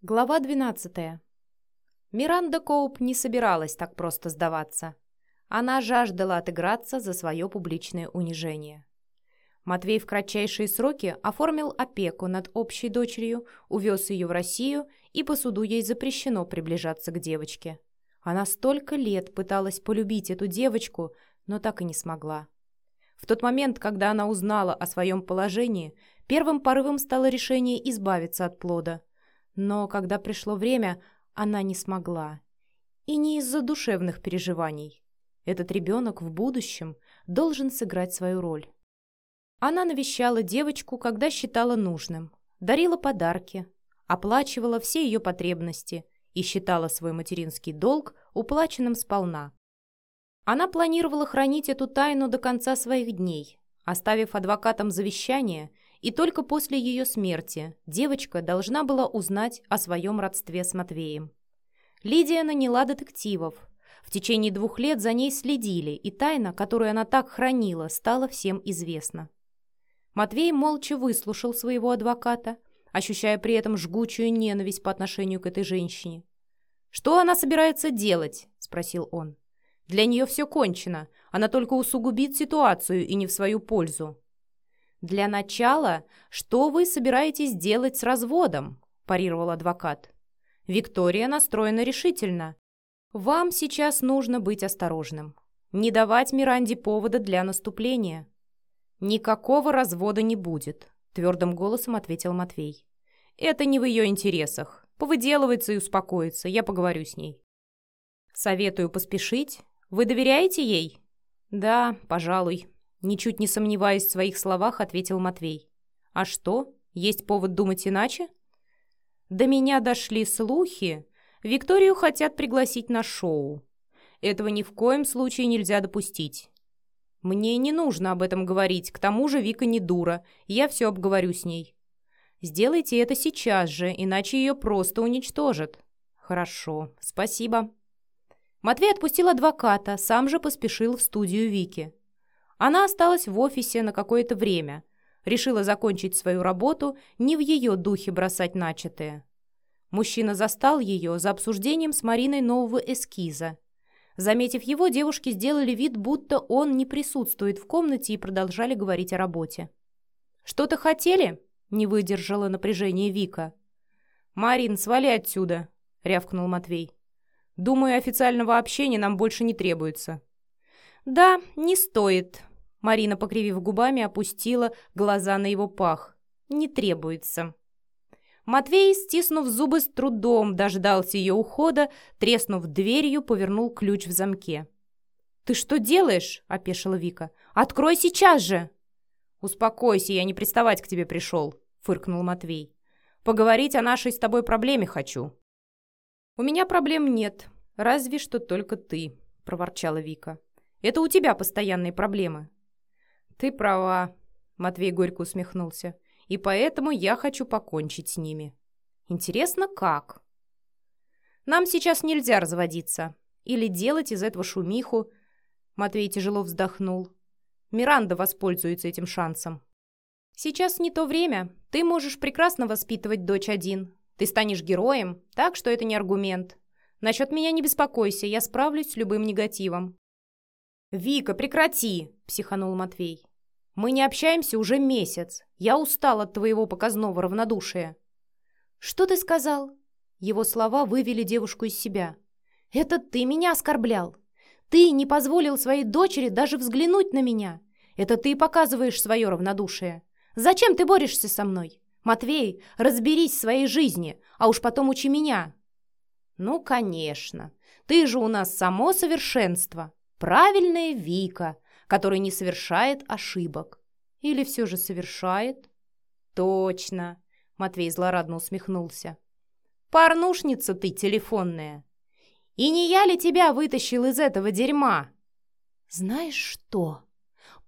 Глава 12. Миранда Коуп не собиралась так просто сдаваться. Она жаждала отыграться за свое публичное унижение. Матвей в кратчайшие сроки оформил опеку над общей дочерью, увез ее в Россию, и по суду ей запрещено приближаться к девочке. Она столько лет пыталась полюбить эту девочку, но так и не смогла. В тот момент, когда она узнала о своем положении, первым порывом стало решение избавиться от плода – но когда пришло время, она не смогла. И не из-за душевных переживаний. Этот ребенок в будущем должен сыграть свою роль. Она навещала девочку, когда считала нужным, дарила подарки, оплачивала все ее потребности и считала свой материнский долг уплаченным сполна. Она планировала хранить эту тайну до конца своих дней, оставив адвокатам завещание – и только после ее смерти девочка должна была узнать о своем родстве с Матвеем. Лидия наняла детективов. В течение двух лет за ней следили, и тайна, которую она так хранила, стала всем известна. Матвей молча выслушал своего адвоката, ощущая при этом жгучую ненависть по отношению к этой женщине. «Что она собирается делать?» – спросил он. «Для нее все кончено. Она только усугубит ситуацию и не в свою пользу. «Для начала, что вы собираетесь делать с разводом?» – парировал адвокат. «Виктория настроена решительно. Вам сейчас нужно быть осторожным. Не давать Миранде повода для наступления». «Никакого развода не будет», – твердым голосом ответил Матвей. «Это не в ее интересах. Повыделывается и успокоится. Я поговорю с ней». «Советую поспешить. Вы доверяете ей?» «Да, пожалуй», Ничуть не сомневаясь в своих словах, ответил Матвей. «А что? Есть повод думать иначе?» «До меня дошли слухи. Викторию хотят пригласить на шоу. Этого ни в коем случае нельзя допустить. Мне не нужно об этом говорить, к тому же Вика не дура, я все обговорю с ней. Сделайте это сейчас же, иначе ее просто уничтожат». «Хорошо, спасибо». Матвей отпустил адвоката, сам же поспешил в студию Вики. Она осталась в офисе на какое-то время. Решила закончить свою работу, не в ее духе бросать начатое. Мужчина застал ее за обсуждением с Мариной нового эскиза. Заметив его, девушки сделали вид, будто он не присутствует в комнате и продолжали говорить о работе. «Что-то хотели?» — не выдержала напряжение Вика. «Марин, свали отсюда!» — рявкнул Матвей. «Думаю, официального общения нам больше не требуется». «Да, не стоит», Марина, покривив губами, опустила глаза на его пах. «Не требуется». Матвей, стиснув зубы с трудом, дождался ее ухода, треснув дверью, повернул ключ в замке. «Ты что делаешь?» – опешила Вика. «Открой сейчас же!» «Успокойся, я не приставать к тебе пришел», – фыркнул Матвей. «Поговорить о нашей с тобой проблеме хочу». «У меня проблем нет, разве что только ты», – проворчала Вика. «Это у тебя постоянные проблемы. «Ты права», — Матвей горько усмехнулся. «И поэтому я хочу покончить с ними». «Интересно, как?» «Нам сейчас нельзя разводиться. Или делать из этого шумиху». Матвей тяжело вздохнул. «Миранда воспользуется этим шансом». «Сейчас не то время. Ты можешь прекрасно воспитывать дочь один. Ты станешь героем, так что это не аргумент. Насчет меня не беспокойся, я справлюсь с любым негативом». «Вика, прекрати!» – психанул Матвей. Мы не общаемся уже месяц. Я устал от твоего показного равнодушия». «Что ты сказал?» Его слова вывели девушку из себя. «Это ты меня оскорблял. Ты не позволил своей дочери даже взглянуть на меня. Это ты показываешь свое равнодушие. Зачем ты борешься со мной? Матвей, разберись в своей жизни, а уж потом учи меня». «Ну, конечно. Ты же у нас само совершенство. Правильная Вика, который не совершает ошибок. Или все же совершает? Точно, Матвей злорадно усмехнулся. Порнушница ты телефонная. И не я ли тебя вытащил из этого дерьма? Знаешь что?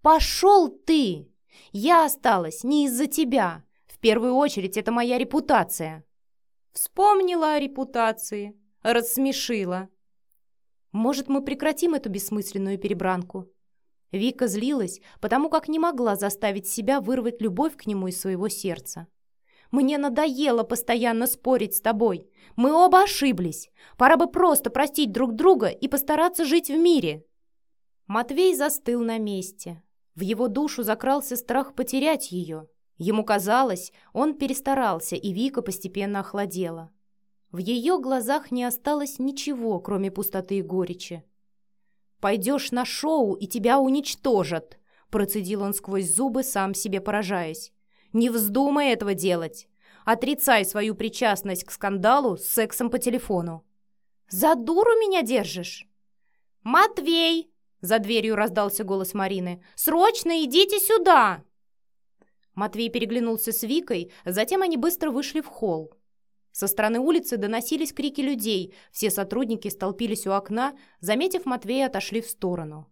Пошел ты! Я осталась не из-за тебя. В первую очередь это моя репутация. Вспомнила о репутации, рассмешила. Может, мы прекратим эту бессмысленную перебранку? Вика злилась, потому как не могла заставить себя вырвать любовь к нему из своего сердца. Мне надоело постоянно спорить с тобой. Мы оба ошиблись. Пора бы просто простить друг друга и постараться жить в мире». Матвей застыл на месте. В его душу закрался страх потерять ее. Ему казалось, он перестарался, и Вика постепенно охладела. В ее глазах не осталось ничего, кроме пустоты и горечи. «Пойдешь на шоу, и тебя уничтожат!» Процедил он сквозь зубы, сам себе поражаясь. «Не вздумай этого делать! Отрицай свою причастность к скандалу с сексом по телефону!» «За дуру меня держишь?» «Матвей!» — за дверью раздался голос Марины. «Срочно идите сюда!» Матвей переглянулся с Викой, затем они быстро вышли в холл. Со стороны улицы доносились крики людей, все сотрудники столпились у окна, заметив Матвея, отошли в сторону.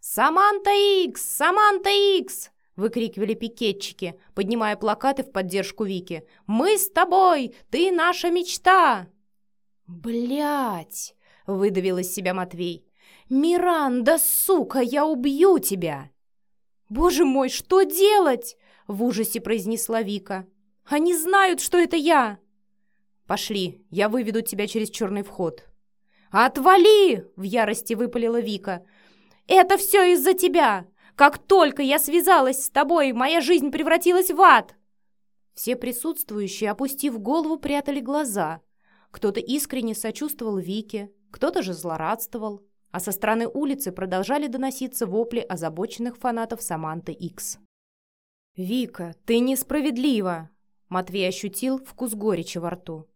«Саманта Икс! Саманта Икс!» — выкрикивали пикетчики, поднимая плакаты в поддержку Вики. «Мы с тобой! Ты наша мечта!» Блять! выдавил из себя Матвей. «Миранда, сука, я убью тебя!» «Боже мой, что делать?» — в ужасе произнесла Вика. «Они знают, что это я!» «Пошли, я выведу тебя через черный вход». «Отвали!» — в ярости выпалила Вика. «Это все из-за тебя! Как только я связалась с тобой, моя жизнь превратилась в ад!» Все присутствующие, опустив голову, прятали глаза. Кто-то искренне сочувствовал Вике, кто-то же злорадствовал, а со стороны улицы продолжали доноситься вопли озабоченных фанатов Саманты Икс. «Вика, ты несправедлива!» Матвей ощутил вкус горечи во рту.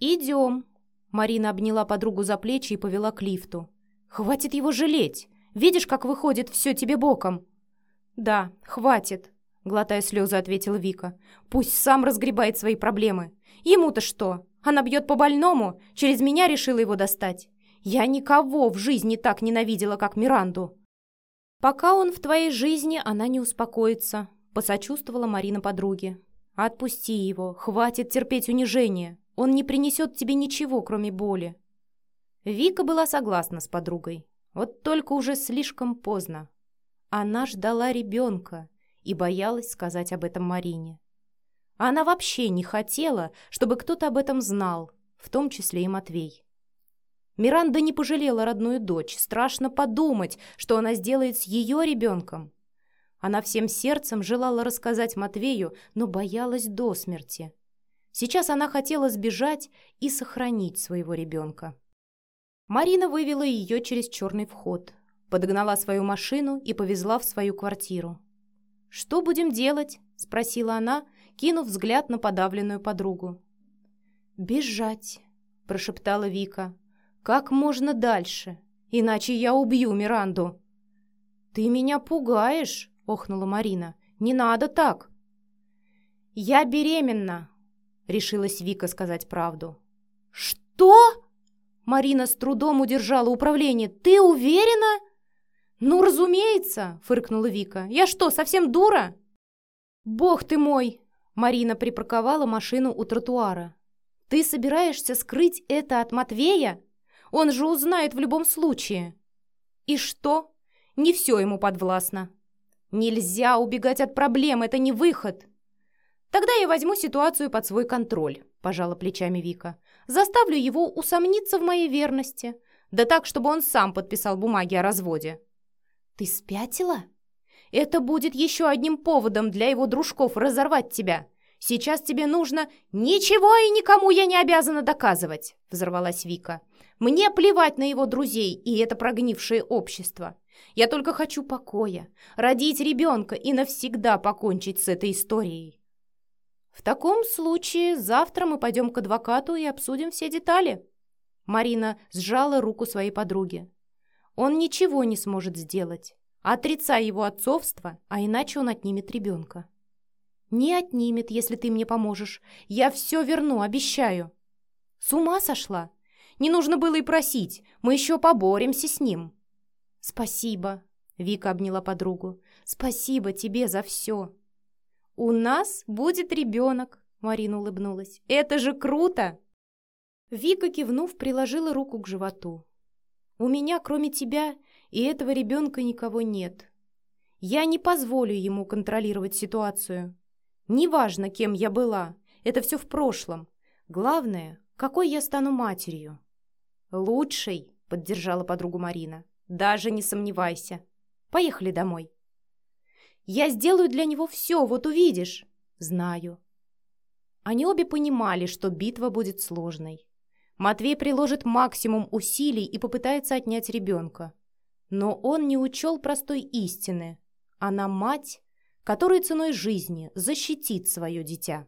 «Идем!» Марина обняла подругу за плечи и повела к лифту. «Хватит его жалеть! Видишь, как выходит все тебе боком?» «Да, хватит», — глотая слезы, ответила Вика. «Пусть сам разгребает свои проблемы. Ему-то что? Она бьет по больному, через меня решила его достать. Я никого в жизни так ненавидела, как Миранду». «Пока он в твоей жизни, она не успокоится», — посочувствовала Марина подруге. «Отпусти его, хватит терпеть унижение. Он не принесет тебе ничего, кроме боли». Вика была согласна с подругой. Вот только уже слишком поздно. Она ждала ребенка и боялась сказать об этом Марине. Она вообще не хотела, чтобы кто-то об этом знал, в том числе и Матвей. Миранда не пожалела родную дочь. Страшно подумать, что она сделает с ее ребенком. Она всем сердцем желала рассказать Матвею, но боялась до смерти. Сейчас она хотела сбежать и сохранить своего ребенка. Марина вывела ее через черный вход, подогнала свою машину и повезла в свою квартиру. «Что будем делать?» – спросила она, кинув взгляд на подавленную подругу. «Бежать», – прошептала Вика. «Как можно дальше? Иначе я убью Миранду». «Ты меня пугаешь», – охнула Марина. «Не надо так». «Я беременна», — решилась Вика сказать правду. «Что?» Марина с трудом удержала управление. «Ты уверена?» «Ну, разумеется!» — фыркнула Вика. «Я что, совсем дура?» «Бог ты мой!» Марина припарковала машину у тротуара. «Ты собираешься скрыть это от Матвея? Он же узнает в любом случае!» «И что? Не все ему подвластно!» «Нельзя убегать от проблем, это не выход!» «Тогда я возьму ситуацию под свой контроль», – пожала плечами Вика. «Заставлю его усомниться в моей верности. Да так, чтобы он сам подписал бумаги о разводе». «Ты спятила?» «Это будет еще одним поводом для его дружков разорвать тебя. Сейчас тебе нужно...» «Ничего и никому я не обязана доказывать», – взорвалась Вика. «Мне плевать на его друзей и это прогнившее общество. Я только хочу покоя, родить ребенка и навсегда покончить с этой историей». «В таком случае завтра мы пойдем к адвокату и обсудим все детали». Марина сжала руку своей подруги. «Он ничего не сможет сделать. Отрицай его отцовство, а иначе он отнимет ребенка». «Не отнимет, если ты мне поможешь. Я все верну, обещаю». «С ума сошла? Не нужно было и просить. Мы еще поборемся с ним». «Спасибо», — Вика обняла подругу. «Спасибо тебе за все». «У нас будет ребенок», — Марина улыбнулась. «Это же круто!» Вика, кивнув, приложила руку к животу. «У меня, кроме тебя и этого ребенка, никого нет. Я не позволю ему контролировать ситуацию. Неважно, кем я была, это все в прошлом. Главное, какой я стану матерью. Лучшей, поддержала подругу Марина. Даже не сомневайся. Поехали домой. Я сделаю для него все, вот увидишь. Знаю. Они обе понимали, что битва будет сложной. Матвей приложит максимум усилий и попытается отнять ребенка. Но он не учел простой истины. Она мать, которая ценой жизни защитит свое дитя.